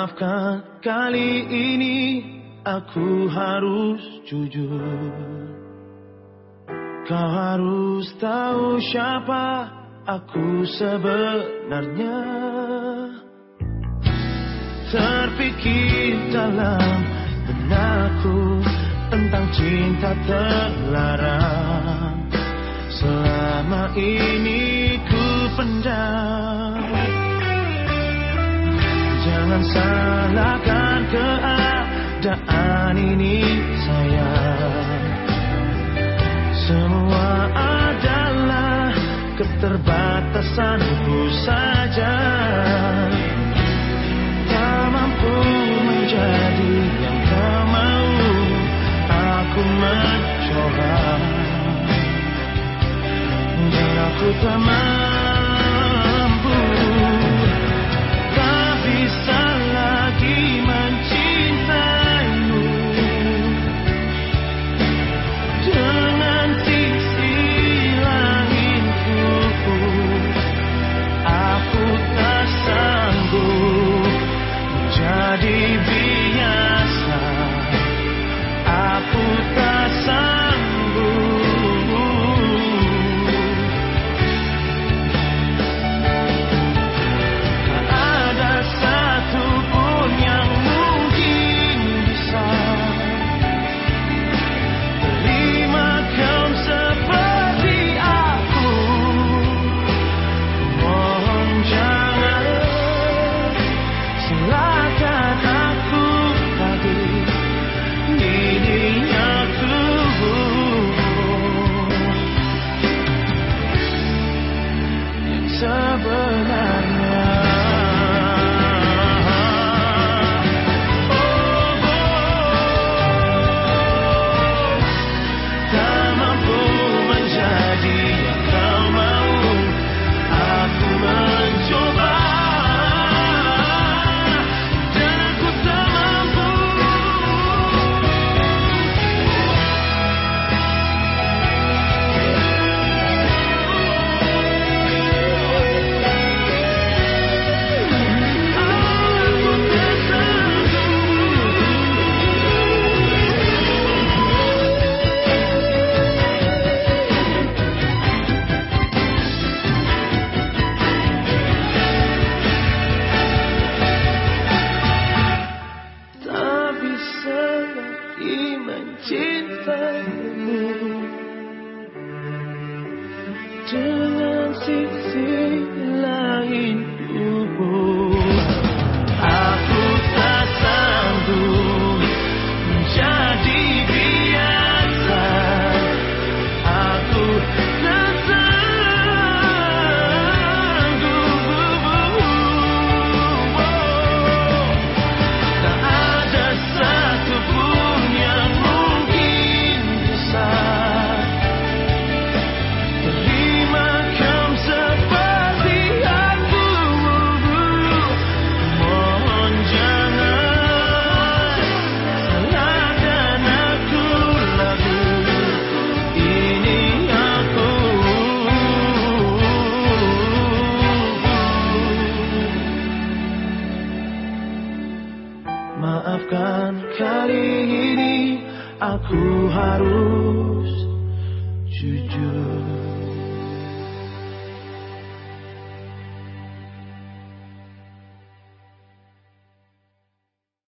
Maafkan kali ini aku harus jujur. Kau harus tahu siapa aku sebenarnya. Terpikir dalam benakku tentang cinta terlarang. Selama ini ku pendam Jangan salahkan keadaan ini sayang. Semua adalah keterbatasanku saja. Tak mampu menjadi yang kau mau Aku mencoba. Dan aku tak lagi mencintaimu. Dengan sisi lain tubuh Aku tak sanggup menjadi Maafkan kali ini aku harus jujur